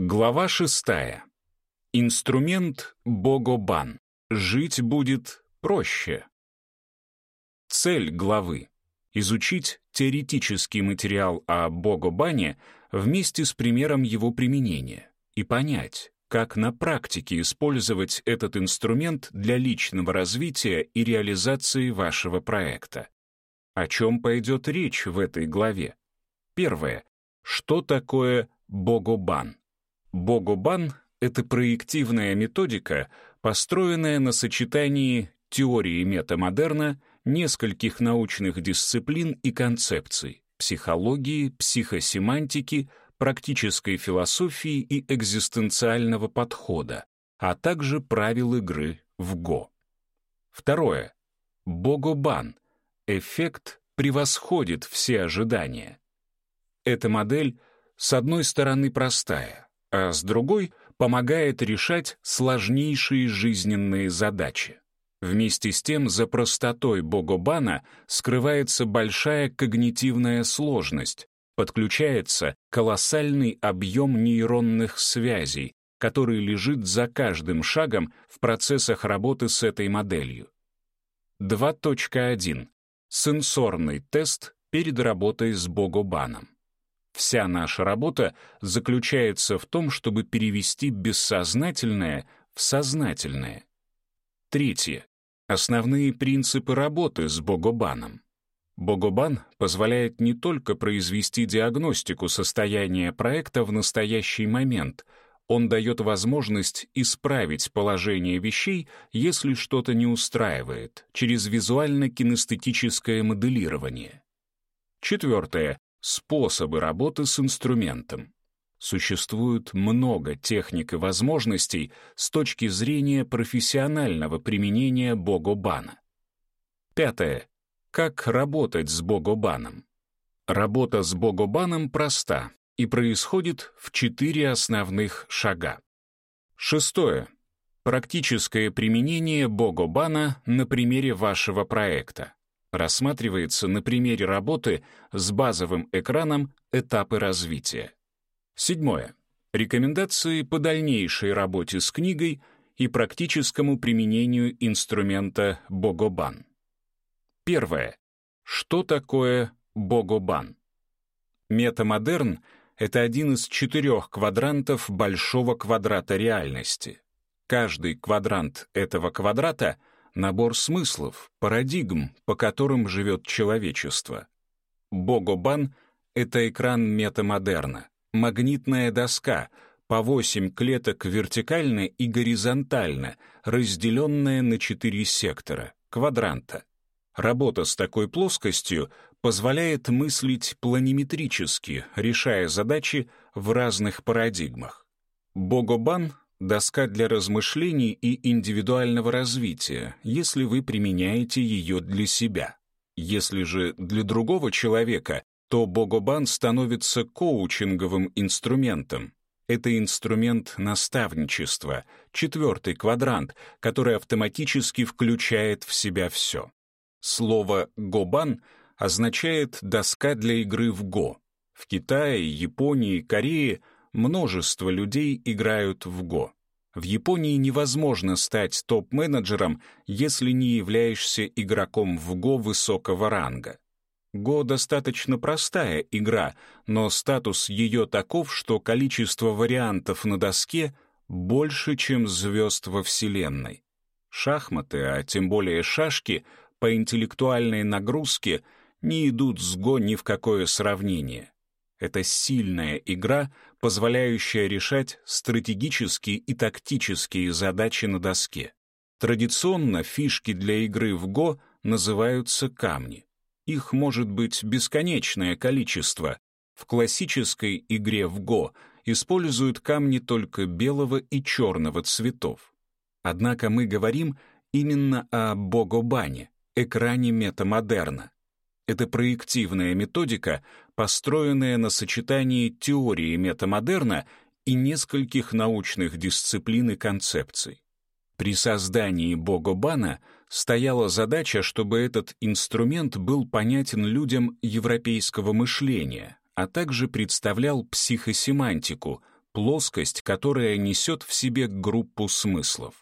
Глава шестая. Инструмент Богобан. Жить будет проще. Цель главы — изучить теоретический материал о Богобане вместе с примером его применения и понять, как на практике использовать этот инструмент для личного развития и реализации вашего проекта. О чем пойдет речь в этой главе? Первое. Что такое Богобан? Богобан — это проективная методика, построенная на сочетании теории метамодерна, нескольких научных дисциплин и концепций — психологии, психосемантики, практической философии и экзистенциального подхода, а также правил игры в Го. Второе. Богобан. Эффект превосходит все ожидания. Эта модель, с одной стороны, простая, а с другой помогает решать сложнейшие жизненные задачи. Вместе с тем, за простотой Богобана скрывается большая когнитивная сложность, подключается колоссальный объем нейронных связей, который лежит за каждым шагом в процессах работы с этой моделью. 2.1. Сенсорный тест перед работой с Богобаном. Вся наша работа заключается в том, чтобы перевести бессознательное в сознательное. Третье. Основные принципы работы с Богобаном. Богобан позволяет не только произвести диагностику состояния проекта в настоящий момент, он дает возможность исправить положение вещей, если что-то не устраивает, через визуально-кинестетическое моделирование. Четвертое. Способы работы с инструментом. Существует много техник и возможностей с точки зрения профессионального применения Богобана. Пятое. Как работать с Богобаном? Работа с Богобаном проста и происходит в четыре основных шага. Шестое. Практическое применение Богобана на примере вашего проекта рассматривается на примере работы с базовым экраном этапы развития. Седьмое. Рекомендации по дальнейшей работе с книгой и практическому применению инструмента Богобан. Первое. Что такое Богобан? Метамодерн — это один из четырех квадрантов большого квадрата реальности. Каждый квадрант этого квадрата — набор смыслов, парадигм, по которым живет человечество. Богобан — это экран метамодерна, магнитная доска, по восемь клеток вертикально и горизонтально, разделенная на четыре сектора, квадранта. Работа с такой плоскостью позволяет мыслить планиметрически, решая задачи в разных парадигмах. Богобан доска для размышлений и индивидуального развития, если вы применяете ее для себя. Если же для другого человека, то Богобан становится коучинговым инструментом. Это инструмент наставничества, четвертый квадрант, который автоматически включает в себя все. Слово «гобан» означает «доска для игры в го». В Китае, Японии, Корее — множество людей играют в Го. В Японии невозможно стать топ-менеджером, если не являешься игроком в Го высокого ранга. Го достаточно простая игра, но статус ее таков, что количество вариантов на доске больше, чем звезд во Вселенной. Шахматы, а тем более шашки, по интеллектуальной нагрузке не идут с Го ни в какое сравнение. Это сильная игра, позволяющая решать стратегические и тактические задачи на доске. Традиционно фишки для игры в Го называются камни. Их может быть бесконечное количество. В классической игре в Го используют камни только белого и черного цветов. Однако мы говорим именно о Богобане, экране метамодерна. Это проективная методика, построенная на сочетании теории метамодерна и нескольких научных дисциплин и концепций. При создании Богобана стояла задача, чтобы этот инструмент был понятен людям европейского мышления, а также представлял психосемантику, плоскость, которая несет в себе группу смыслов.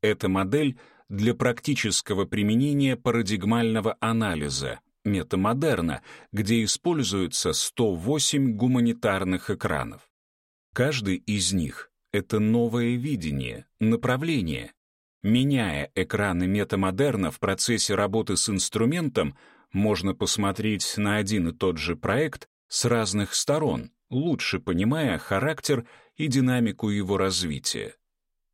Эта модель для практического применения парадигмального анализа, метамодерна, где используется 108 гуманитарных экранов. Каждый из них — это новое видение, направление. Меняя экраны метамодерна в процессе работы с инструментом, можно посмотреть на один и тот же проект с разных сторон, лучше понимая характер и динамику его развития.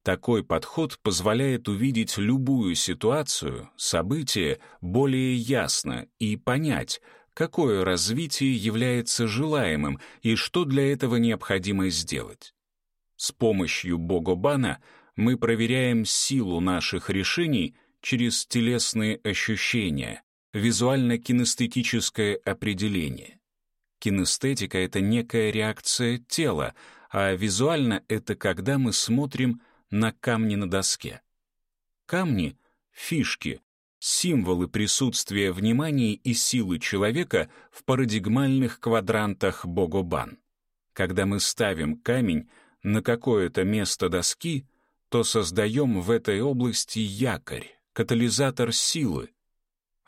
Такой подход позволяет увидеть любую ситуацию, событие более ясно и понять, какое развитие является желаемым и что для этого необходимо сделать. С помощью Богобана мы проверяем силу наших решений через телесные ощущения, визуально-кинестетическое определение. Кинестетика — это некая реакция тела, а визуально — это когда мы смотрим на камни на доске. Камни — фишки, символы присутствия внимания и силы человека в парадигмальных квадрантах Богобан. Когда мы ставим камень на какое-то место доски, то создаем в этой области якорь, катализатор силы.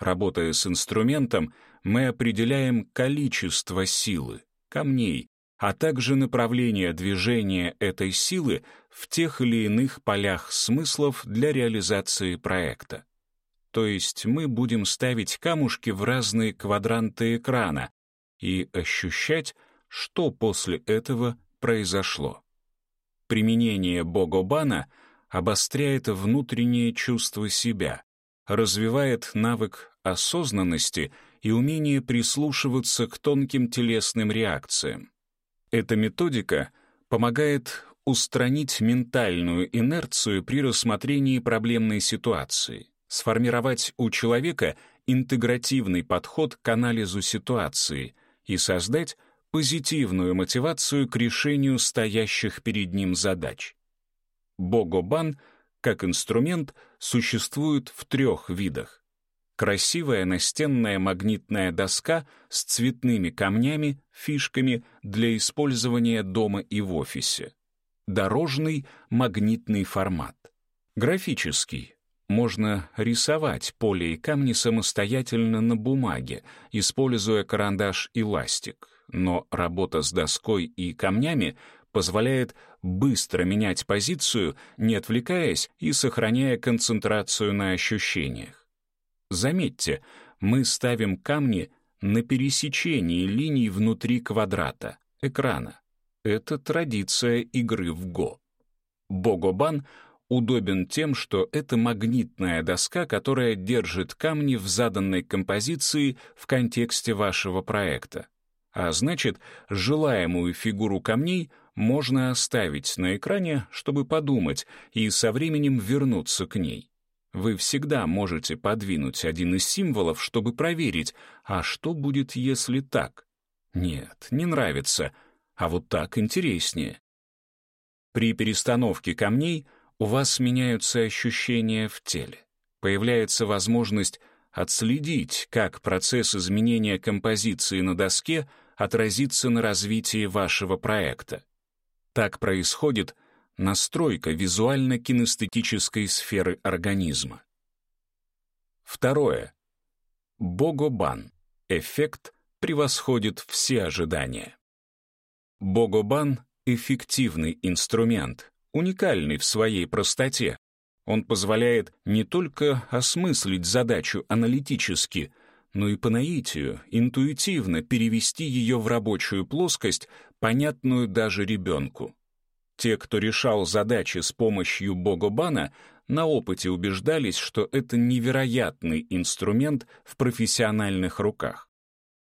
Работая с инструментом, мы определяем количество силы, камней, а также направление движения этой силы в тех или иных полях смыслов для реализации проекта. То есть мы будем ставить камушки в разные квадранты экрана и ощущать, что после этого произошло. Применение Богобана обостряет внутреннее чувство себя, развивает навык осознанности и умение прислушиваться к тонким телесным реакциям. Эта методика помогает устранить ментальную инерцию при рассмотрении проблемной ситуации, сформировать у человека интегративный подход к анализу ситуации и создать позитивную мотивацию к решению стоящих перед ним задач. Богобан, как инструмент, существует в трех видах. Красивая настенная магнитная доска с цветными камнями, фишками для использования дома и в офисе. Дорожный магнитный формат. Графический, можно рисовать поле и камни самостоятельно на бумаге, используя карандаш и ластик, но работа с доской и камнями позволяет быстро менять позицию, не отвлекаясь и сохраняя концентрацию на ощущениях. Заметьте, мы ставим камни на пересечении линий внутри квадрата, экрана. Это традиция игры в Го. Богобан — удобен тем, что это магнитная доска, которая держит камни в заданной композиции в контексте вашего проекта. А значит, желаемую фигуру камней можно оставить на экране, чтобы подумать, и со временем вернуться к ней. Вы всегда можете подвинуть один из символов, чтобы проверить, а что будет, если так? Нет, не нравится, а вот так интереснее. При перестановке камней у вас меняются ощущения в теле. Появляется возможность отследить, как процесс изменения композиции на доске отразится на развитии вашего проекта. Так происходит настройка визуально-кинестетической сферы организма. Второе. Богобан. Эффект превосходит все ожидания. Богобан — эффективный инструмент, уникальный в своей простоте. Он позволяет не только осмыслить задачу аналитически, но и по наитию, интуитивно перевести ее в рабочую плоскость, понятную даже ребенку. Те, кто решал задачи с помощью Богобана, на опыте убеждались, что это невероятный инструмент в профессиональных руках.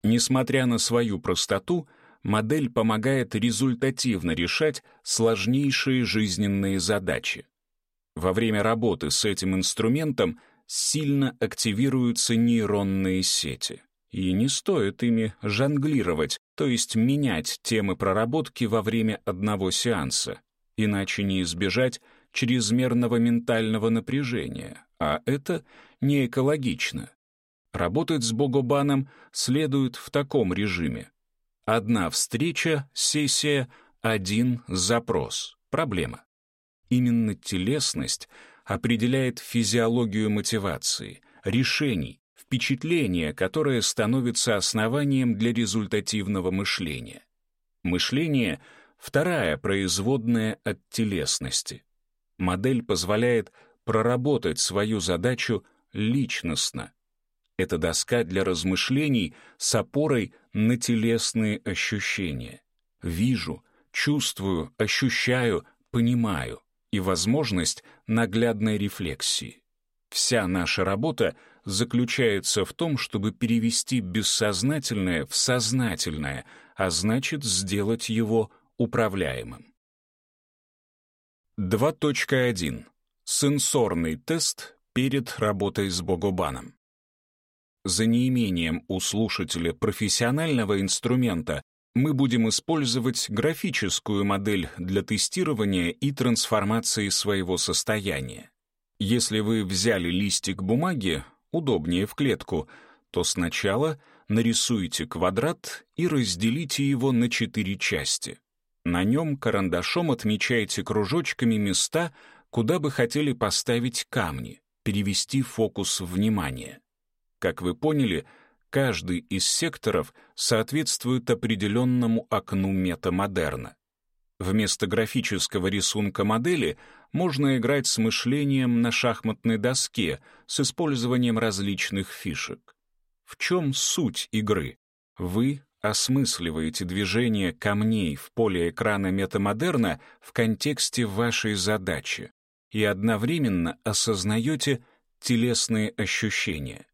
Несмотря на свою простоту, модель помогает результативно решать сложнейшие жизненные задачи. Во время работы с этим инструментом сильно активируются нейронные сети. И не стоит ими жонглировать, то есть менять темы проработки во время одного сеанса, иначе не избежать чрезмерного ментального напряжения, а это не экологично. Работать с Богобаном следует в таком режиме. Одна встреча, сессия, один запрос, проблема. Именно телесность определяет физиологию мотивации, решений, впечатления, которое становится основанием для результативного мышления. Мышление — вторая производная от телесности. Модель позволяет проработать свою задачу личностно. Это доска для размышлений с опорой на телесные ощущения. Вижу, чувствую, ощущаю, понимаю и возможность наглядной рефлексии. Вся наша работа заключается в том, чтобы перевести бессознательное в сознательное, а значит, сделать его управляемым. 2.1. Сенсорный тест перед работой с Богобаном. За неимением у слушателя профессионального инструмента мы будем использовать графическую модель для тестирования и трансформации своего состояния. Если вы взяли листик бумаги, удобнее в клетку, то сначала нарисуйте квадрат и разделите его на четыре части. На нем карандашом отмечайте кружочками места, куда бы хотели поставить камни, перевести фокус внимания. Как вы поняли, каждый из секторов соответствует определенному окну метамодерна. Вместо графического рисунка модели можно играть с мышлением на шахматной доске с использованием различных фишек. В чем суть игры? Вы осмысливаете движение камней в поле экрана метамодерна в контексте вашей задачи и одновременно осознаете телесные ощущения.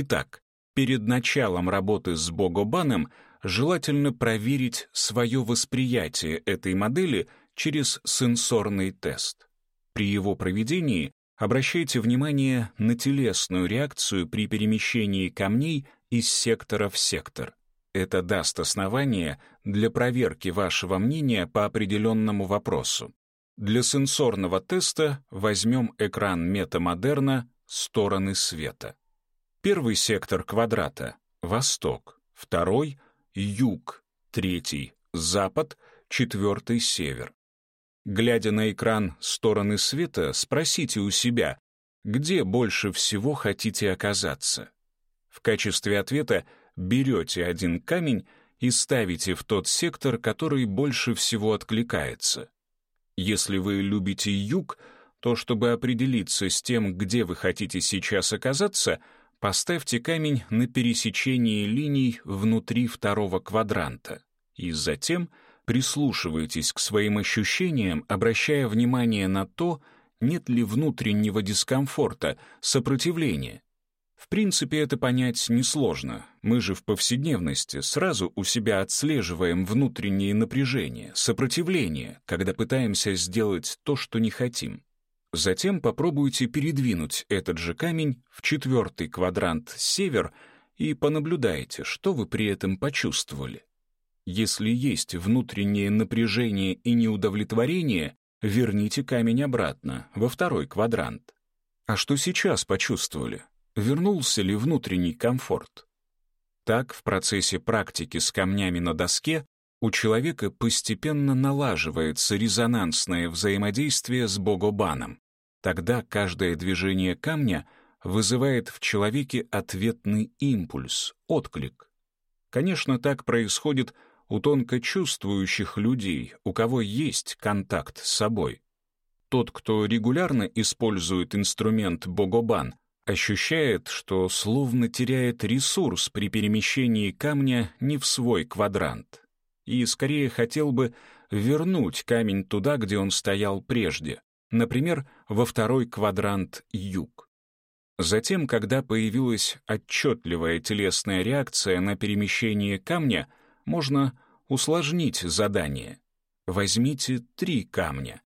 Итак, перед началом работы с Богобаном желательно проверить свое восприятие этой модели через сенсорный тест. При его проведении обращайте внимание на телесную реакцию при перемещении камней из сектора в сектор. Это даст основание для проверки вашего мнения по определенному вопросу. Для сенсорного теста возьмем экран метамодерна «Стороны света». Первый сектор квадрата — восток, второй — юг, третий — запад, четвертый — север. Глядя на экран «Стороны света», спросите у себя, где больше всего хотите оказаться. В качестве ответа берете один камень и ставите в тот сектор, который больше всего откликается. Если вы любите юг, то чтобы определиться с тем, где вы хотите сейчас оказаться — Поставьте камень на пересечении линий внутри второго квадранта и затем прислушивайтесь к своим ощущениям, обращая внимание на то, нет ли внутреннего дискомфорта, сопротивления. В принципе, это понять несложно. Мы же в повседневности сразу у себя отслеживаем внутренние напряжения, сопротивление, когда пытаемся сделать то, что не хотим. Затем попробуйте передвинуть этот же камень в четвертый квадрант север и понаблюдайте, что вы при этом почувствовали. Если есть внутреннее напряжение и неудовлетворение, верните камень обратно, во второй квадрант. А что сейчас почувствовали? Вернулся ли внутренний комфорт? Так, в процессе практики с камнями на доске у человека постепенно налаживается резонансное взаимодействие с Богобаном. Тогда каждое движение камня вызывает в человеке ответный импульс, отклик. Конечно, так происходит у тонко чувствующих людей, у кого есть контакт с собой. Тот, кто регулярно использует инструмент Богобан, ощущает, что словно теряет ресурс при перемещении камня не в свой квадрант и скорее хотел бы вернуть камень туда, где он стоял прежде, например, во второй квадрант юг. Затем, когда появилась отчетливая телесная реакция на перемещение камня, можно усложнить задание. Возьмите три камня.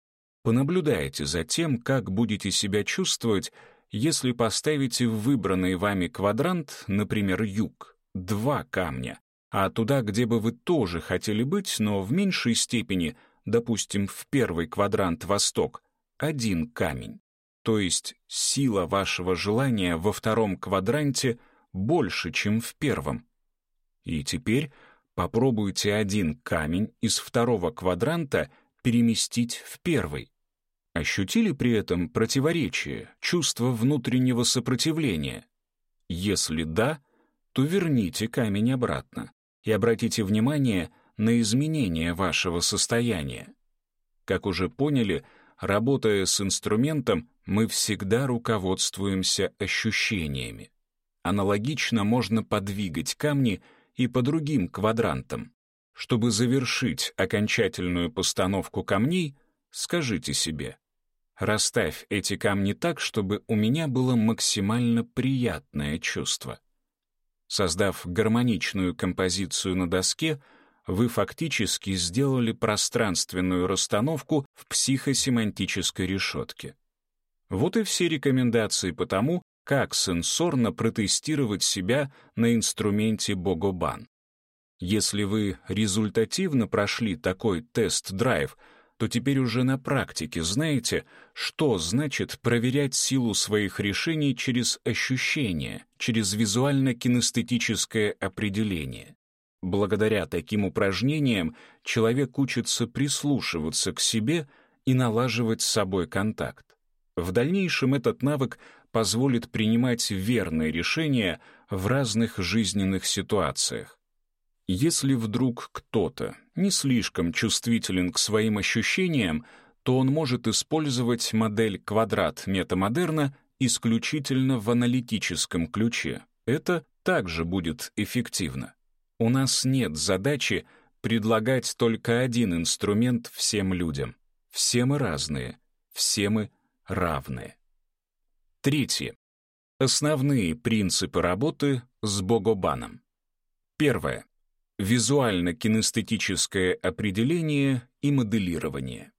Понаблюдайте за тем, как будете себя чувствовать, если поставите в выбранный вами квадрант, например, юг, два камня, а туда, где бы вы тоже хотели быть, но в меньшей степени, допустим, в первый квадрант восток, один камень. То есть сила вашего желания во втором квадранте больше, чем в первом. И теперь Попробуйте один камень из второго квадранта переместить в первый. Ощутили при этом противоречие, чувство внутреннего сопротивления? Если да, то верните камень обратно и обратите внимание на изменение вашего состояния. Как уже поняли, работая с инструментом, мы всегда руководствуемся ощущениями. Аналогично можно подвигать камни и по другим квадрантам. Чтобы завершить окончательную постановку камней, скажите себе, расставь эти камни так, чтобы у меня было максимально приятное чувство. Создав гармоничную композицию на доске, вы фактически сделали пространственную расстановку в психосемантической решетке. Вот и все рекомендации по тому, как сенсорно протестировать себя на инструменте Богобан. Если вы результативно прошли такой тест-драйв, то теперь уже на практике знаете, что значит проверять силу своих решений через ощущения, через визуально-кинестетическое определение. Благодаря таким упражнениям человек учится прислушиваться к себе и налаживать с собой контакт. В дальнейшем этот навык позволит принимать верные решения в разных жизненных ситуациях. Если вдруг кто-то не слишком чувствителен к своим ощущениям, то он может использовать модель квадрат метамодерна исключительно в аналитическом ключе. Это также будет эффективно. У нас нет задачи предлагать только один инструмент всем людям. Все мы разные, все мы равные. Третье. Основные принципы работы с Богобаном. Первое. Визуально-кинестетическое определение и моделирование.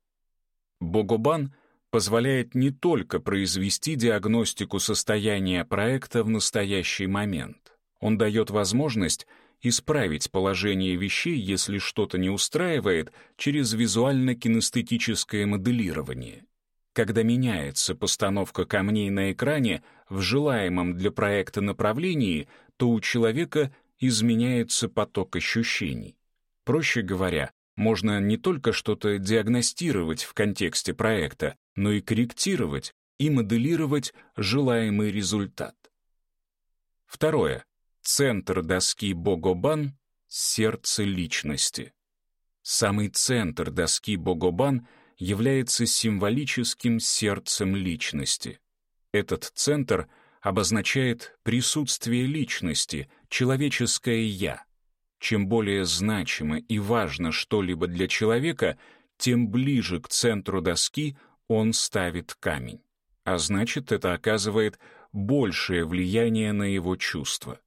Богобан позволяет не только произвести диагностику состояния проекта в настоящий момент. Он дает возможность исправить положение вещей, если что-то не устраивает, через визуально-кинестетическое моделирование. Когда меняется постановка камней на экране в желаемом для проекта направлении, то у человека изменяется поток ощущений. Проще говоря, можно не только что-то диагностировать в контексте проекта, но и корректировать и моделировать желаемый результат. Второе. Центр доски Богобан — сердце личности. Самый центр доски Богобан является символическим сердцем личности. Этот центр обозначает присутствие личности, человеческое «я». Чем более значимо и важно что-либо для человека, тем ближе к центру доски он ставит камень. А значит, это оказывает большее влияние на его чувства.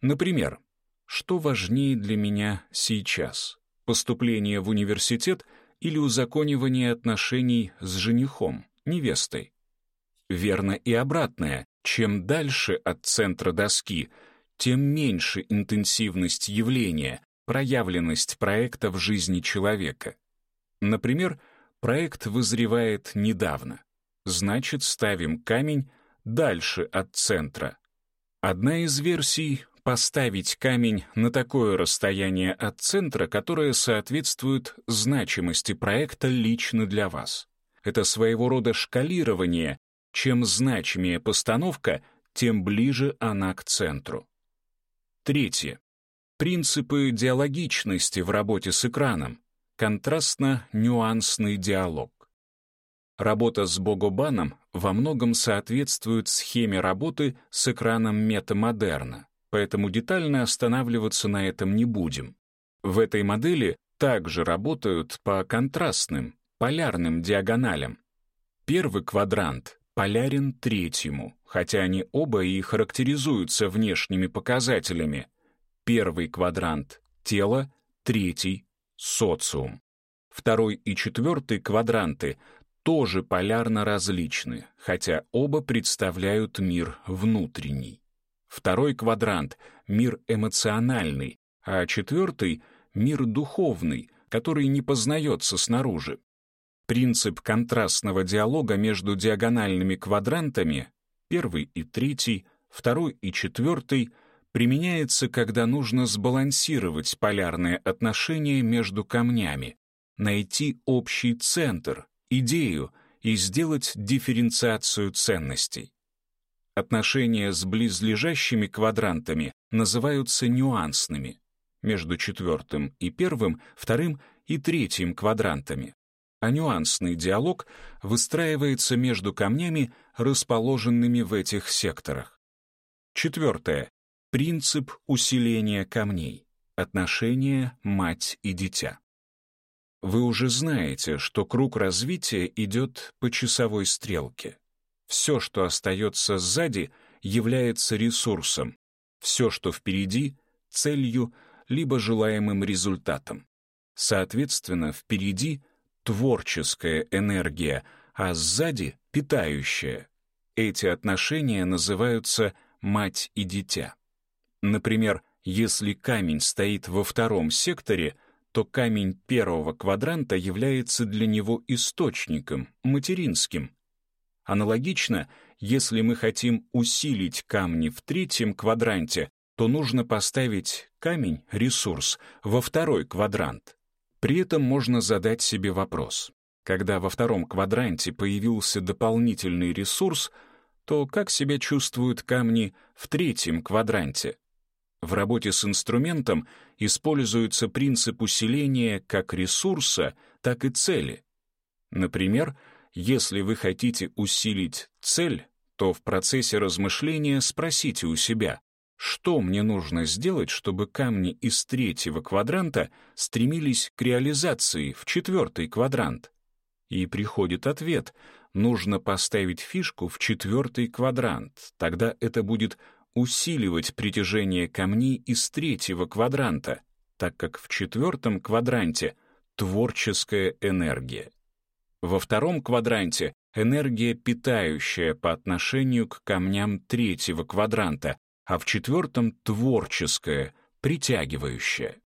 Например, что важнее для меня сейчас? Поступление в университет или узаконивание отношений с женихом, невестой? Верно и обратное. Чем дальше от центра доски, тем меньше интенсивность явления, проявленность проекта в жизни человека. Например, проект вызревает недавно. Значит, ставим камень дальше от центра. Одна из версий поставить камень на такое расстояние от центра, которое соответствует значимости проекта лично для вас. Это своего рода шкалирование. Чем значимее постановка, тем ближе она к центру. Третье. Принципы диалогичности в работе с экраном. Контрастно-нюансный диалог. Работа с Богобаном во многом соответствует схеме работы с экраном метамодерна поэтому детально останавливаться на этом не будем. В этой модели также работают по контрастным, полярным диагоналям. Первый квадрант полярен третьему, хотя они оба и характеризуются внешними показателями. Первый квадрант — тело, третий — социум. Второй и четвертый квадранты тоже полярно различны, хотя оба представляют мир внутренний. Второй квадрант — мир эмоциональный, а четвертый — мир духовный, который не познается снаружи. Принцип контрастного диалога между диагональными квадрантами, первый и третий, второй и четвертый, применяется, когда нужно сбалансировать полярные отношения между камнями, найти общий центр, идею и сделать дифференциацию ценностей. Отношения с близлежащими квадрантами называются нюансными, между четвертым и первым, вторым и третьим квадрантами. А нюансный диалог выстраивается между камнями, расположенными в этих секторах. Четвертое. Принцип усиления камней. Отношения мать и дитя. Вы уже знаете, что круг развития идет по часовой стрелке. Все, что остается сзади, является ресурсом. Все, что впереди — целью, либо желаемым результатом. Соответственно, впереди — творческая энергия, а сзади — питающая. Эти отношения называются «мать и дитя». Например, если камень стоит во втором секторе — то камень первого квадранта является для него источником, материнским. Аналогично, если мы хотим усилить камни в третьем квадранте, то нужно поставить камень, ресурс, во второй квадрант. При этом можно задать себе вопрос. Когда во втором квадранте появился дополнительный ресурс, то как себя чувствуют камни в третьем квадранте? В работе с инструментом используется принцип усиления как ресурса, так и цели. Например, если вы хотите усилить цель, то в процессе размышления спросите у себя, что мне нужно сделать, чтобы камни из третьего квадранта стремились к реализации в четвертый квадрант? И приходит ответ — нужно поставить фишку в четвертый квадрант, тогда это будет усиливать притяжение камней из третьего квадранта, так как в четвертом квадранте творческая энергия. Во втором квадранте энергия питающая по отношению к камням третьего квадранта, а в четвертом творческая, притягивающая.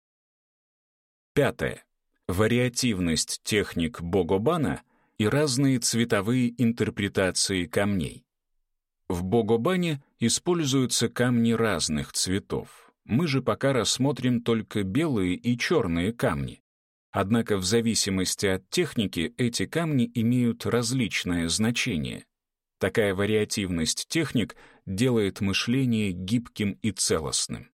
Пятое. Вариативность техник Богобана и разные цветовые интерпретации камней. В Богобане используются камни разных цветов. Мы же пока рассмотрим только белые и черные камни. Однако в зависимости от техники эти камни имеют различное значение. Такая вариативность техник делает мышление гибким и целостным.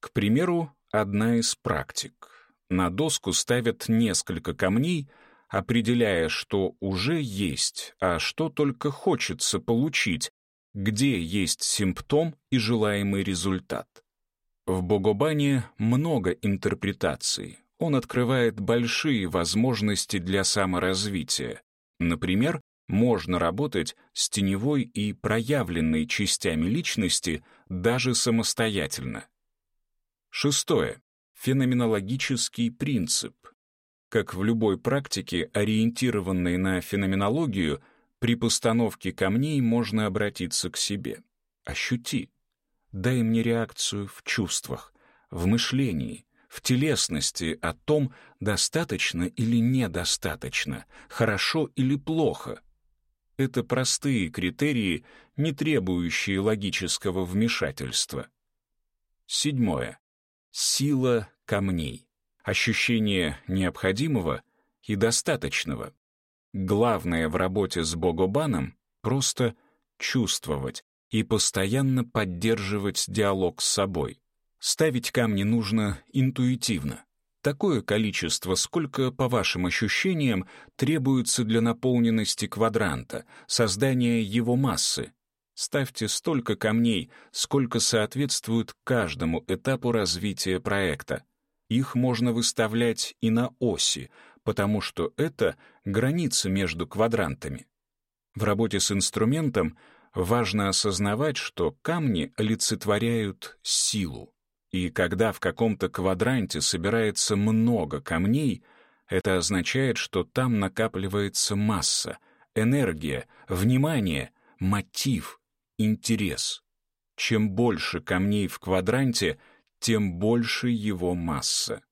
К примеру, одна из практик. На доску ставят несколько камней, определяя, что уже есть, а что только хочется получить, где есть симптом и желаемый результат. В Богобане много интерпретаций. Он открывает большие возможности для саморазвития. Например, можно работать с теневой и проявленной частями личности даже самостоятельно. Шестое. Феноменологический принцип. Как в любой практике, ориентированной на феноменологию — при постановке камней можно обратиться к себе. Ощути. Дай мне реакцию в чувствах, в мышлении, в телесности о том, достаточно или недостаточно, хорошо или плохо. Это простые критерии, не требующие логического вмешательства. Седьмое. Сила камней. Ощущение необходимого и достаточного. Главное в работе с Богобаном — просто чувствовать и постоянно поддерживать диалог с собой. Ставить камни нужно интуитивно. Такое количество, сколько, по вашим ощущениям, требуется для наполненности квадранта, создания его массы. Ставьте столько камней, сколько соответствует каждому этапу развития проекта. Их можно выставлять и на оси, потому что это граница между квадрантами. В работе с инструментом важно осознавать, что камни олицетворяют силу. И когда в каком-то квадранте собирается много камней, это означает, что там накапливается масса, энергия, внимание, мотив, интерес. Чем больше камней в квадранте, тем больше его масса.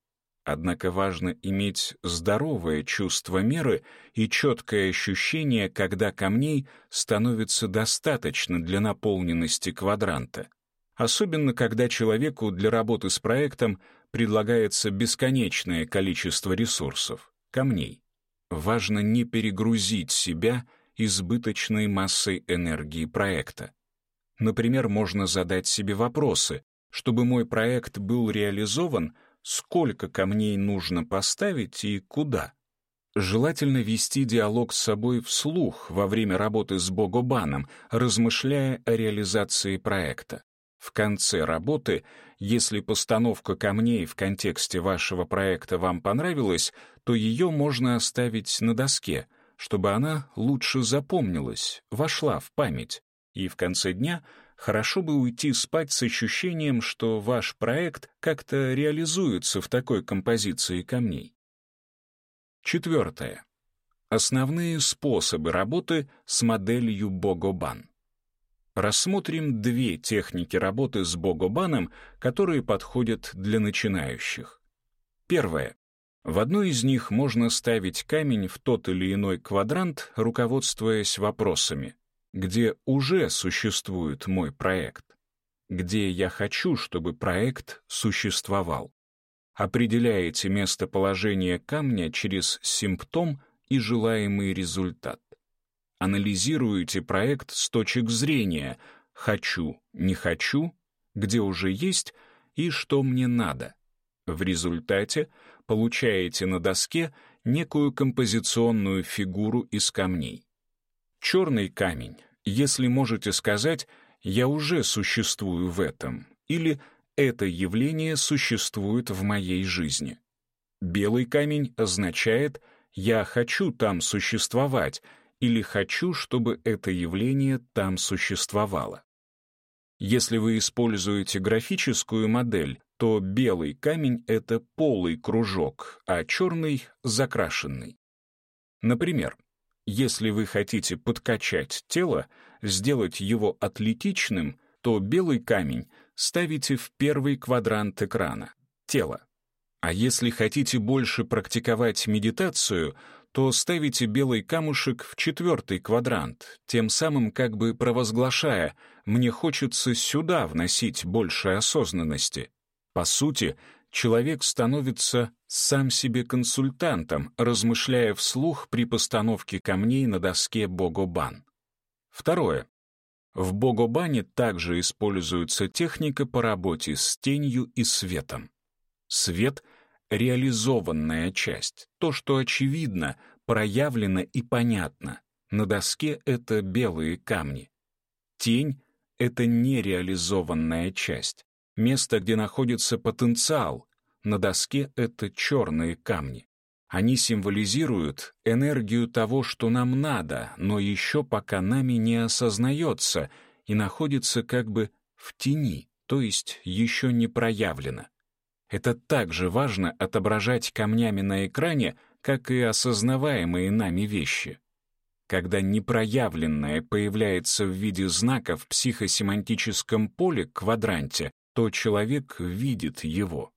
Однако важно иметь здоровое чувство меры и четкое ощущение, когда камней становится достаточно для наполненности квадранта. Особенно когда человеку для работы с проектом предлагается бесконечное количество ресурсов, камней. Важно не перегрузить себя избыточной массой энергии проекта. Например, можно задать себе вопросы, чтобы мой проект был реализован, сколько камней нужно поставить и куда. Желательно вести диалог с собой вслух во время работы с Богобаном, размышляя о реализации проекта. В конце работы, если постановка камней в контексте вашего проекта вам понравилась, то ее можно оставить на доске, чтобы она лучше запомнилась, вошла в память. И в конце дня хорошо бы уйти спать с ощущением, что ваш проект как-то реализуется в такой композиции камней. Четвертое. Основные способы работы с моделью Богобан. Рассмотрим две техники работы с Богобаном, которые подходят для начинающих. Первое. В одной из них можно ставить камень в тот или иной квадрант, руководствуясь вопросами. Где уже существует мой проект? Где я хочу, чтобы проект существовал? Определяете местоположение камня через симптом и желаемый результат анализируете проект с точек зрения «хочу», «не хочу», где уже есть и что мне надо. В результате получаете на доске некую композиционную фигуру из камней. Черный камень, если можете сказать «я уже существую в этом» или «это явление существует в моей жизни». Белый камень означает «я хочу там существовать», или хочу, чтобы это явление там существовало. Если вы используете графическую модель, то белый камень — это полый кружок, а черный — закрашенный. Например, если вы хотите подкачать тело, сделать его атлетичным, то белый камень ставите в первый квадрант экрана — тело. А если хотите больше практиковать медитацию, то ставите белый камушек в четвертый квадрант, тем самым как бы провозглашая «мне хочется сюда вносить больше осознанности». По сути, человек становится сам себе консультантом, размышляя вслух при постановке камней на доске Богобан. Второе. В Богобане также используется техника по работе с тенью и светом. Свет — реализованная часть, то, что очевидно, проявлено и понятно. На доске это белые камни. Тень — это нереализованная часть, место, где находится потенциал. На доске это черные камни. Они символизируют энергию того, что нам надо, но еще пока нами не осознается и находится как бы в тени, то есть еще не проявлено. Это также важно отображать камнями на экране, как и осознаваемые нами вещи. Когда непроявленное появляется в виде знака в психосемантическом поле квадранте, то человек видит его.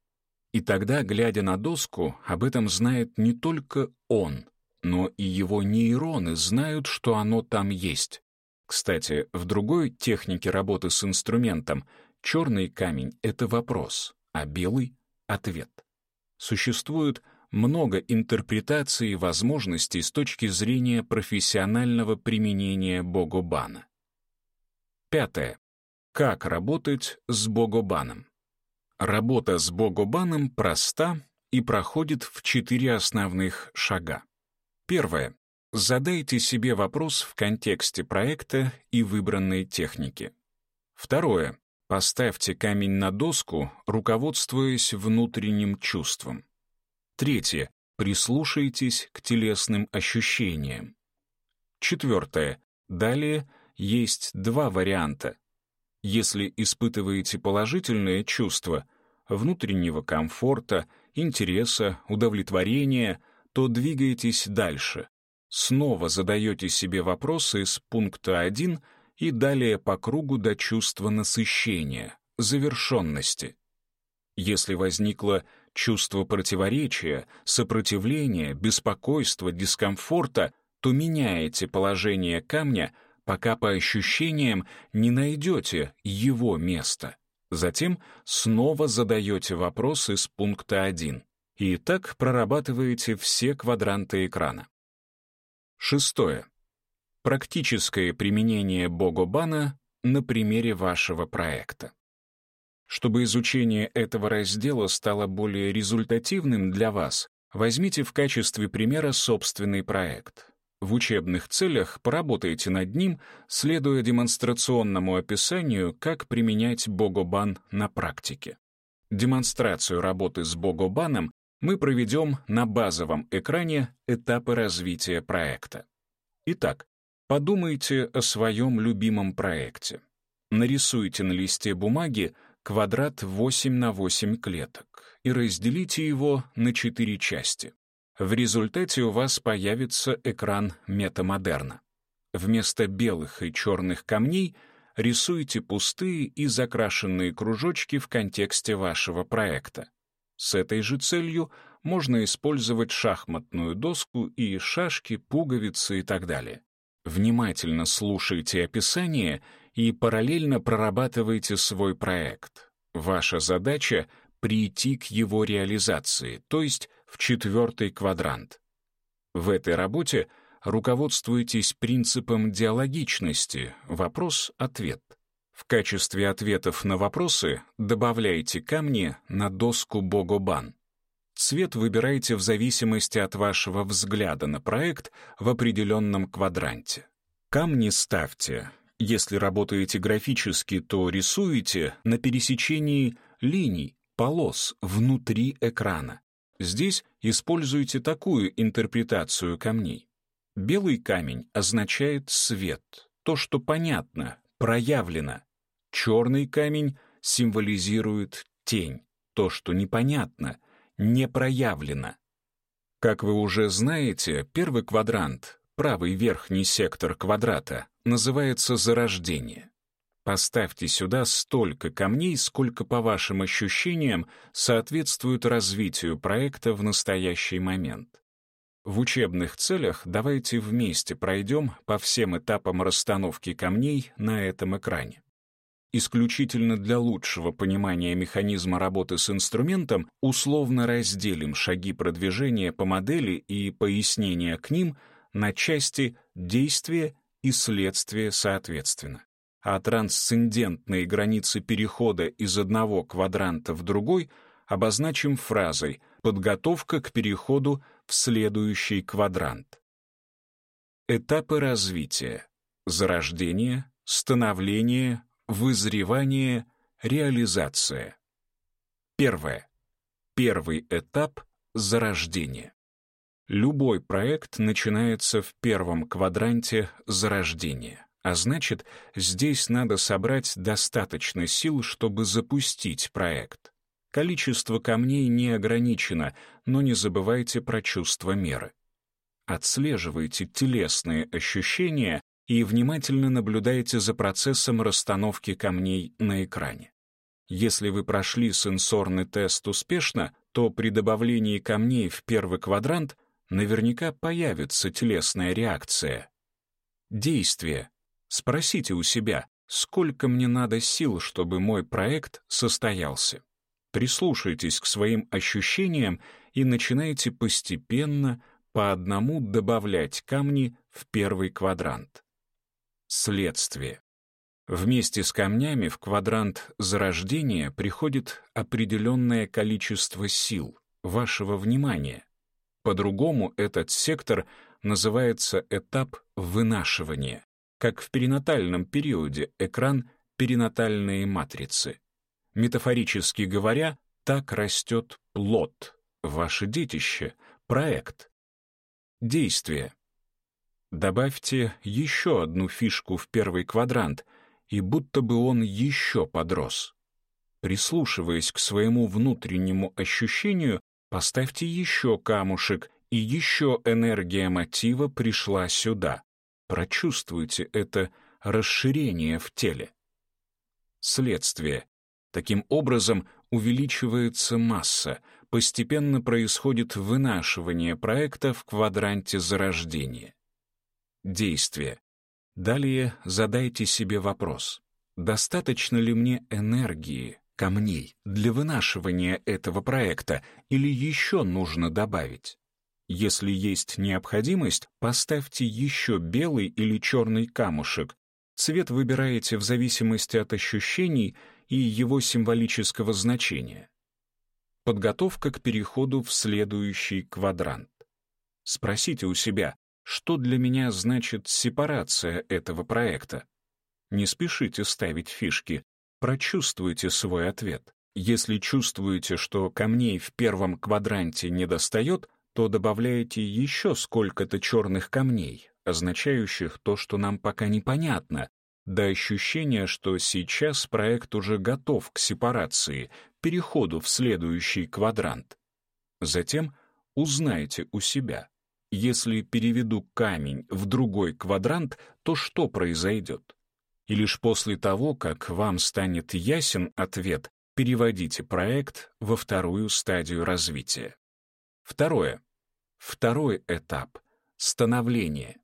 И тогда, глядя на доску, об этом знает не только он, но и его нейроны знают, что оно там есть. Кстати, в другой технике работы с инструментом черный камень — это вопрос, а белый ответ. Существует много интерпретаций и возможностей с точки зрения профессионального применения Богобана. Пятое. Как работать с Богобаном? Работа с Богобаном проста и проходит в четыре основных шага. Первое. Задайте себе вопрос в контексте проекта и выбранной техники. Второе. Поставьте камень на доску, руководствуясь внутренним чувством. Третье. Прислушайтесь к телесным ощущениям. Четвертое. Далее есть два варианта. Если испытываете положительные чувства, внутреннего комфорта, интереса, удовлетворения, то двигайтесь дальше. Снова задаете себе вопросы из пункта 1 и далее по кругу до чувства насыщения, завершенности. Если возникло чувство противоречия, сопротивления, беспокойства, дискомфорта, то меняете положение камня, пока по ощущениям не найдете его место, Затем снова задаете вопрос из пункта 1. И так прорабатываете все квадранты экрана. Шестое. Практическое применение Богобана на примере вашего проекта. Чтобы изучение этого раздела стало более результативным для вас, возьмите в качестве примера собственный проект. В учебных целях поработайте над ним, следуя демонстрационному описанию, как применять Богобан на практике. Демонстрацию работы с Богобаном мы проведем на базовом экране этапы развития проекта. Итак, подумайте о своем любимом проекте. Нарисуйте на листе бумаги квадрат 8 на 8 клеток и разделите его на 4 части. В результате у вас появится экран метамодерна. Вместо белых и черных камней рисуйте пустые и закрашенные кружочки в контексте вашего проекта. С этой же целью можно использовать шахматную доску и шашки, пуговицы и так далее. Внимательно слушайте описание и параллельно прорабатывайте свой проект. Ваша задача — прийти к его реализации, то есть в четвертый квадрант. В этой работе руководствуйтесь принципом диалогичности «вопрос-ответ». В качестве ответов на вопросы добавляйте камни на доску Богобан. Цвет выбирайте в зависимости от вашего взгляда на проект в определенном квадранте. Камни ставьте. Если работаете графически, то рисуете на пересечении линий, полос внутри экрана. Здесь используйте такую интерпретацию камней. Белый камень означает свет, то, что понятно, проявлено. Черный камень символизирует тень, то, что непонятно, не проявлено. Как вы уже знаете, первый квадрант, правый верхний сектор квадрата, называется зарождение. Поставьте сюда столько камней, сколько, по вашим ощущениям, соответствует развитию проекта в настоящий момент. В учебных целях давайте вместе пройдем по всем этапам расстановки камней на этом экране. Исключительно для лучшего понимания механизма работы с инструментом условно разделим шаги продвижения по модели и пояснения к ним на части действия и следствия соответственно. А трансцендентные границы перехода из одного квадранта в другой обозначим фразой «подготовка к переходу в следующий квадрант. Этапы развития. Зарождение, становление, вызревание, реализация. Первое. Первый этап — зарождение. Любой проект начинается в первом квадранте зарождения, а значит, здесь надо собрать достаточно сил, чтобы запустить проект. Количество камней не ограничено, но не забывайте про чувство меры. Отслеживайте телесные ощущения и внимательно наблюдайте за процессом расстановки камней на экране. Если вы прошли сенсорный тест успешно, то при добавлении камней в первый квадрант наверняка появится телесная реакция. Действие. Спросите у себя, сколько мне надо сил, чтобы мой проект состоялся. Прислушайтесь к своим ощущениям и начинайте постепенно по одному добавлять камни в первый квадрант. Следствие. Вместе с камнями в квадрант зарождения приходит определенное количество сил, вашего внимания. По-другому этот сектор называется этап вынашивания, как в перинатальном периоде экран перинатальные матрицы. Метафорически говоря, так растет плод, ваше детище, проект. Действие. Добавьте еще одну фишку в первый квадрант, и будто бы он еще подрос. Прислушиваясь к своему внутреннему ощущению, поставьте еще камушек, и еще энергия мотива пришла сюда. Прочувствуйте это расширение в теле. Следствие. Таким образом, увеличивается масса, постепенно происходит вынашивание проекта в квадранте зарождения. Действие. Далее задайте себе вопрос. Достаточно ли мне энергии, камней для вынашивания этого проекта или еще нужно добавить? Если есть необходимость, поставьте еще белый или черный камушек. Цвет выбираете в зависимости от ощущений и его символического значения. Подготовка к переходу в следующий квадрант. Спросите у себя, что для меня значит сепарация этого проекта. Не спешите ставить фишки, прочувствуйте свой ответ. Если чувствуете, что камней в первом квадранте недостает, то добавляете еще сколько-то черных камней, означающих то, что нам пока непонятно, до ощущения, что сейчас проект уже готов к сепарации, переходу в следующий квадрант. Затем узнайте у себя, если переведу камень в другой квадрант, то что произойдет? И лишь после того, как вам станет ясен ответ, переводите проект во вторую стадию развития. Второе. Второй этап — становление.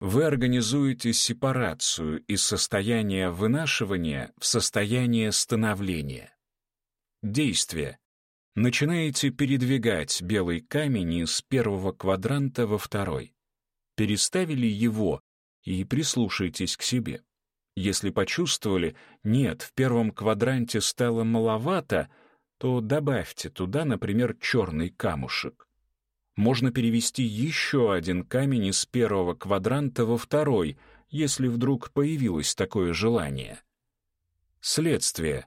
Вы организуете сепарацию из состояния вынашивания в состояние становления. Действие. Начинаете передвигать белый камень из первого квадранта во второй. Переставили его и прислушайтесь к себе. Если почувствовали, нет, в первом квадранте стало маловато, то добавьте туда, например, черный камушек. Можно перевести еще один камень из первого квадранта во второй, если вдруг появилось такое желание. Следствие.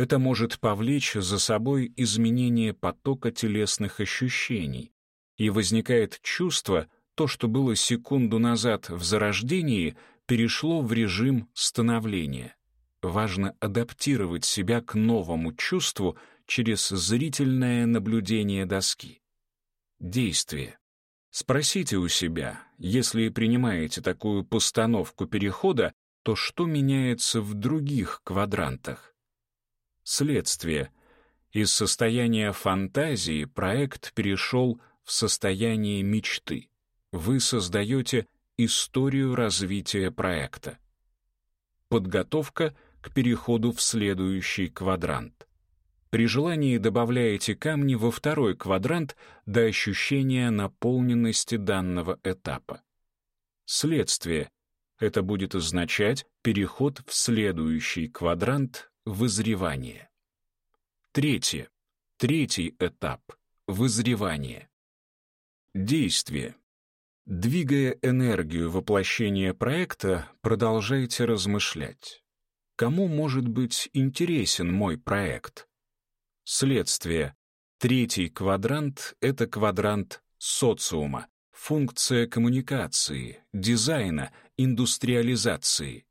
Это может повлечь за собой изменение потока телесных ощущений, и возникает чувство, то, что было секунду назад в зарождении, перешло в режим становления. Важно адаптировать себя к новому чувству через зрительное наблюдение доски. Действие. Спросите у себя, если принимаете такую постановку перехода, то что меняется в других квадрантах? Следствие. Из состояния фантазии проект перешел в состояние мечты. Вы создаете историю развития проекта. Подготовка к переходу в следующий квадрант. При желании добавляете камни во второй квадрант до ощущения наполненности данного этапа. Следствие. Это будет означать переход в следующий квадрант вызревания. Третье. Третий этап — вызревание. Действие. Двигая энергию воплощения проекта, продолжайте размышлять. Кому может быть интересен мой проект? Следствие. Третий квадрант — это квадрант социума, функция коммуникации, дизайна, индустриализации.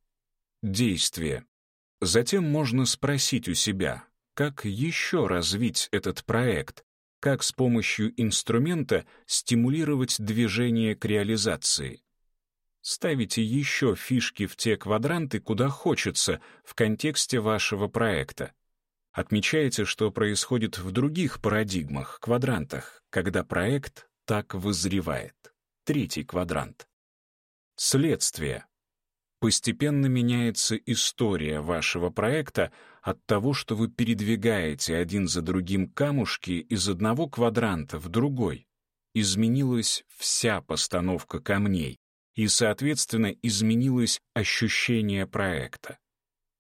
Действие. Затем можно спросить у себя, как еще развить этот проект, как с помощью инструмента стимулировать движение к реализации. Ставите еще фишки в те квадранты, куда хочется, в контексте вашего проекта. Отмечайте, что происходит в других парадигмах, квадрантах, когда проект так вызревает. Третий квадрант. Следствие. Постепенно меняется история вашего проекта от того, что вы передвигаете один за другим камушки из одного квадранта в другой. Изменилась вся постановка камней, и, соответственно, изменилось ощущение проекта.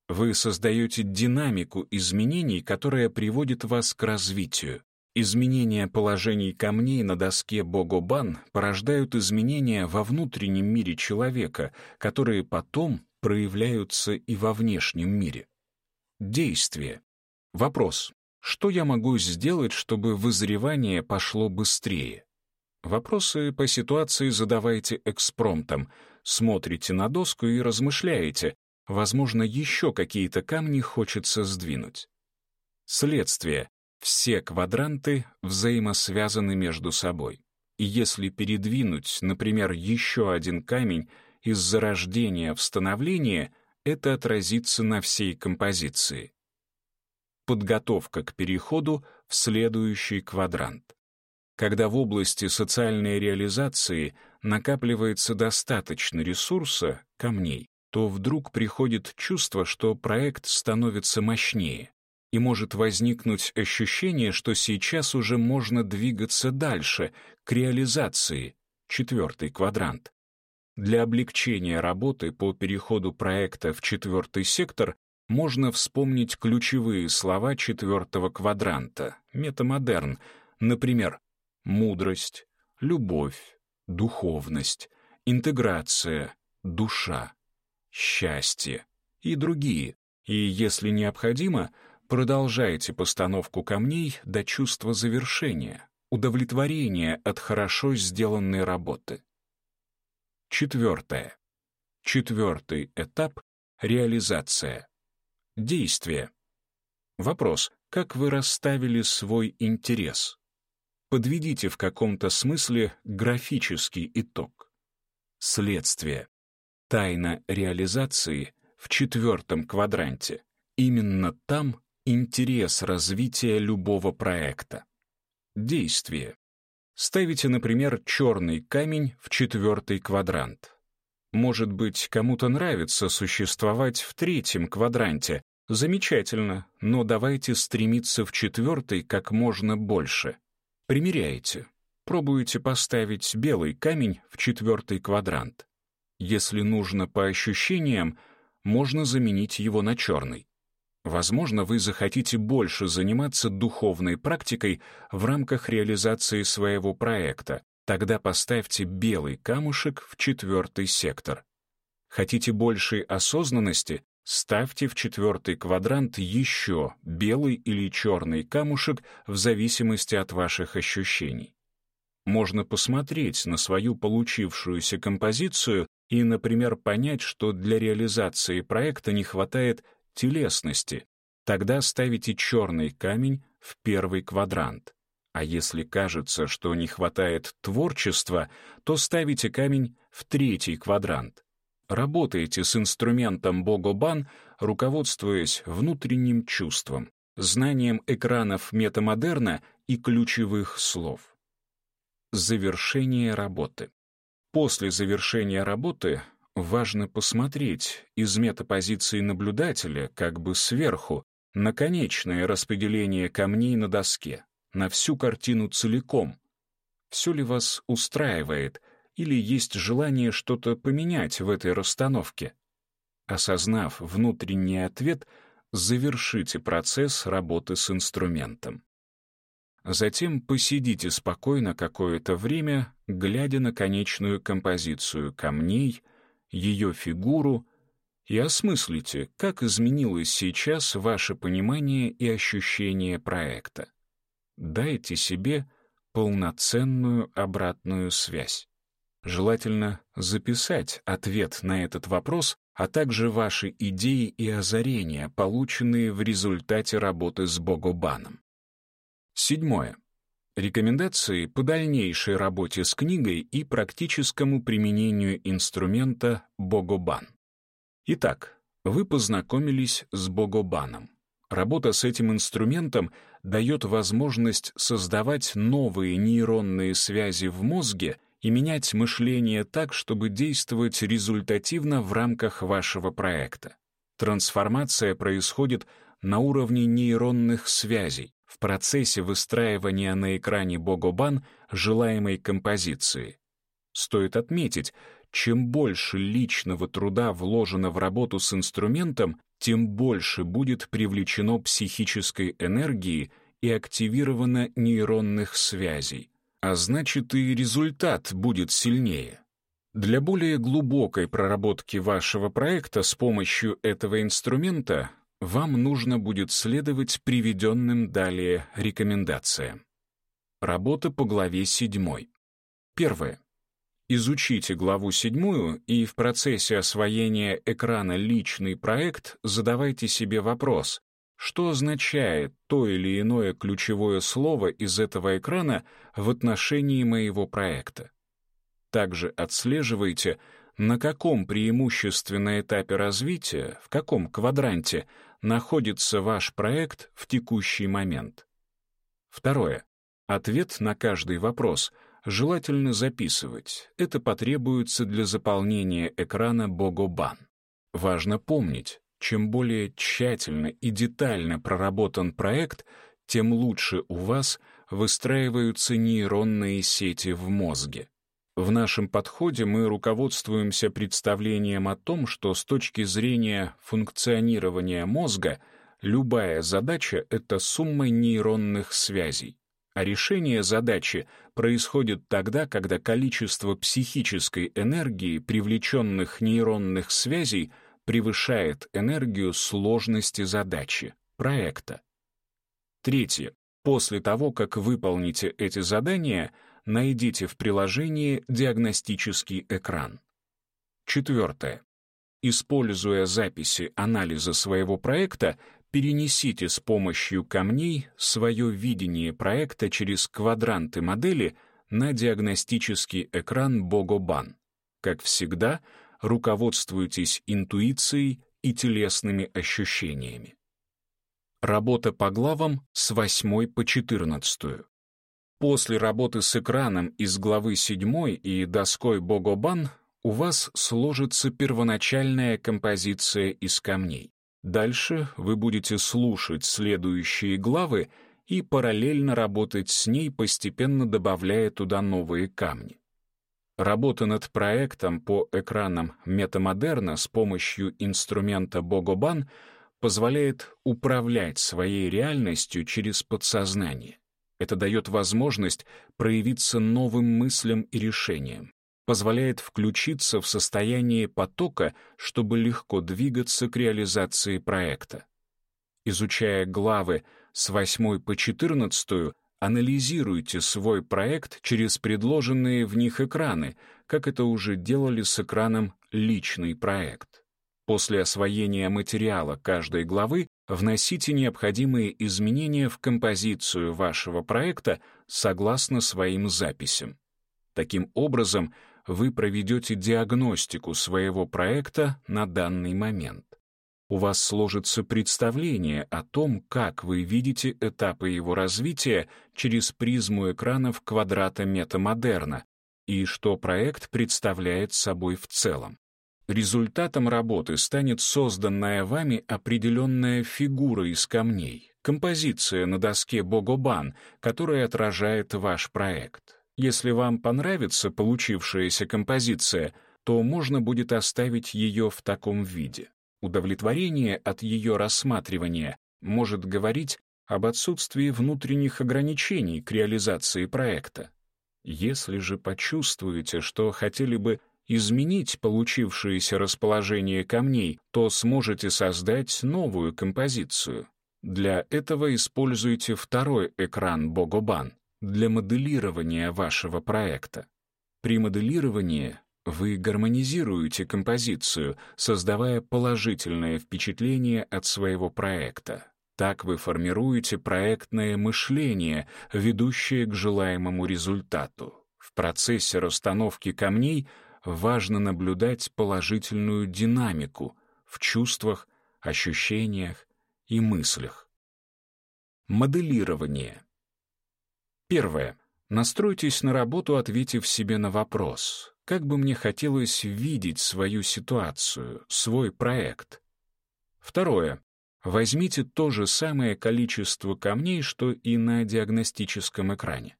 Вы создаете динамику изменений, которая приводит вас к развитию. Изменения положений камней на доске Богобан порождают изменения во внутреннем мире человека, которые потом проявляются и во внешнем мире. Действие. Вопрос. Что я могу сделать, чтобы вызревание пошло быстрее? Вопросы по ситуации задавайте экспромтом, смотрите на доску и размышляете. Возможно, еще какие-то камни хочется сдвинуть. Следствие. Все квадранты взаимосвязаны между собой. И если передвинуть, например, еще один камень из зарождения в становление, это отразится на всей композиции. Подготовка к переходу в следующий квадрант. Когда в области социальной реализации накапливается достаточно ресурса, камней, то вдруг приходит чувство, что проект становится мощнее, и может возникнуть ощущение, что сейчас уже можно двигаться дальше, к реализации, четвертый квадрант. Для облегчения работы по переходу проекта в четвертый сектор можно вспомнить ключевые слова четвертого квадранта, метамодерн, например, мудрость, любовь, духовность, интеграция, душа, счастье и другие. И, если необходимо, продолжайте постановку камней до чувства завершения, удовлетворения от хорошо сделанной работы. Четвертое. Четвертый этап — реализация. Действие. Вопрос, как вы расставили свой интерес? Подведите в каком-то смысле графический итог. Следствие. Тайна реализации в четвертом квадранте. Именно там интерес развития любого проекта. Действие. Ставите, например, черный камень в четвертый квадрант. Может быть, кому-то нравится существовать в третьем квадранте. Замечательно, но давайте стремиться в четвертый как можно больше. Примеряйте. Пробуйте поставить белый камень в четвертый квадрант. Если нужно по ощущениям, можно заменить его на черный. Возможно, вы захотите больше заниматься духовной практикой в рамках реализации своего проекта. Тогда поставьте белый камушек в четвертый сектор. Хотите большей осознанности? Ставьте в четвертый квадрант еще белый или черный камушек в зависимости от ваших ощущений. Можно посмотреть на свою получившуюся композицию и, например, понять, что для реализации проекта не хватает телесности. Тогда ставите черный камень в первый квадрант. А если кажется, что не хватает творчества, то ставите камень в третий квадрант работаете с инструментом Богобан, руководствуясь внутренним чувством, знанием экранов метамодерна и ключевых слов. Завершение работы. После завершения работы важно посмотреть из метапозиции наблюдателя, как бы сверху, на конечное распределение камней на доске, на всю картину целиком. Все ли вас устраивает, или есть желание что-то поменять в этой расстановке. Осознав внутренний ответ, завершите процесс работы с инструментом. Затем посидите спокойно какое-то время, глядя на конечную композицию камней, ее фигуру, и осмыслите, как изменилось сейчас ваше понимание и ощущение проекта. Дайте себе полноценную обратную связь. Желательно записать ответ на этот вопрос, а также ваши идеи и озарения, полученные в результате работы с Богобаном. Седьмое. Рекомендации по дальнейшей работе с книгой и практическому применению инструмента Богобан. Итак, вы познакомились с Богобаном. Работа с этим инструментом дает возможность создавать новые нейронные связи в мозге и менять мышление так, чтобы действовать результативно в рамках вашего проекта. Трансформация происходит на уровне нейронных связей в процессе выстраивания на экране Богобан желаемой композиции. Стоит отметить, чем больше личного труда вложено в работу с инструментом, тем больше будет привлечено психической энергии и активировано нейронных связей, а значит и результат будет сильнее. Для более глубокой проработки вашего проекта с помощью этого инструмента вам нужно будет следовать приведенным далее рекомендациям. Работа по главе 7. Первое. Изучите главу 7 и в процессе освоения экрана «Личный проект» задавайте себе вопрос, что означает то или иное ключевое слово из этого экрана в отношении моего проекта. Также отслеживайте, на каком преимущественно этапе развития, в каком квадранте находится ваш проект в текущий момент. Второе. Ответ на каждый вопрос желательно записывать. Это потребуется для заполнения экрана Богобан. Важно помнить, чем более тщательно и детально проработан проект, тем лучше у вас выстраиваются нейронные сети в мозге. В нашем подходе мы руководствуемся представлением о том, что с точки зрения функционирования мозга любая задача — это сумма нейронных связей, а решение задачи происходит тогда, когда количество психической энергии привлеченных нейронных связей превышает энергию сложности задачи, проекта. Третье. После того, как выполните эти задания, найдите в приложении диагностический экран. Четвертое. Используя записи анализа своего проекта, перенесите с помощью камней свое видение проекта через квадранты модели на диагностический экран Богобан. Как всегда, руководствуйтесь интуицией и телесными ощущениями. Работа по главам с 8 по 14. После работы с экраном из главы 7 и доской Богобан у вас сложится первоначальная композиция из камней. Дальше вы будете слушать следующие главы и параллельно работать с ней, постепенно добавляя туда новые камни. Работа над проектом по экранам метамодерна с помощью инструмента Богобан — позволяет управлять своей реальностью через подсознание. Это дает возможность проявиться новым мыслям и решениям, позволяет включиться в состояние потока, чтобы легко двигаться к реализации проекта. Изучая главы с 8 по 14, анализируйте свой проект через предложенные в них экраны, как это уже делали с экраном «Личный проект». После освоения материала каждой главы вносите необходимые изменения в композицию вашего проекта согласно своим записям. Таким образом, вы проведете диагностику своего проекта на данный момент. У вас сложится представление о том, как вы видите этапы его развития через призму экранов квадрата метамодерна и что проект представляет собой в целом. Результатом работы станет созданная вами определенная фигура из камней, композиция на доске Богобан, которая отражает ваш проект. Если вам понравится получившаяся композиция, то можно будет оставить ее в таком виде. Удовлетворение от ее рассматривания может говорить об отсутствии внутренних ограничений к реализации проекта. Если же почувствуете, что хотели бы изменить получившееся расположение камней, то сможете создать новую композицию. Для этого используйте второй экран Богобан для моделирования вашего проекта. При моделировании вы гармонизируете композицию, создавая положительное впечатление от своего проекта. Так вы формируете проектное мышление, ведущее к желаемому результату. В процессе расстановки камней — важно наблюдать положительную динамику в чувствах, ощущениях и мыслях. Моделирование. Первое. Настройтесь на работу, ответив себе на вопрос, как бы мне хотелось видеть свою ситуацию, свой проект. Второе. Возьмите то же самое количество камней, что и на диагностическом экране.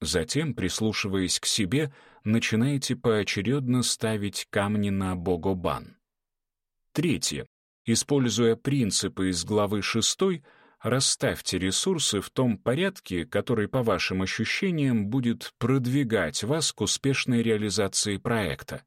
Затем, прислушиваясь к себе, начинаете поочередно ставить камни на Богобан. Третье. Используя принципы из главы 6, расставьте ресурсы в том порядке, который, по вашим ощущениям, будет продвигать вас к успешной реализации проекта.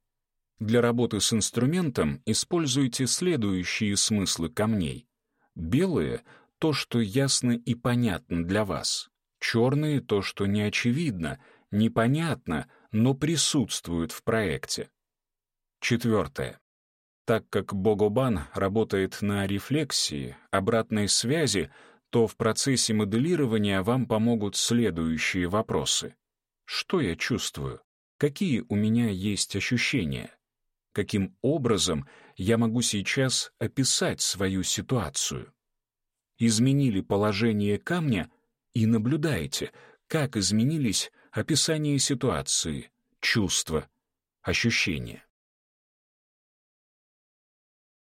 Для работы с инструментом используйте следующие смыслы камней. Белые — то, что ясно и понятно для вас. Черные — то, что не очевидно, непонятно, но присутствует в проекте. Четвертое. Так как Богобан работает на рефлексии, обратной связи, то в процессе моделирования вам помогут следующие вопросы. Что я чувствую? Какие у меня есть ощущения? Каким образом я могу сейчас описать свою ситуацию? Изменили положение камня — и наблюдаете, как изменились описание ситуации, чувства, ощущения.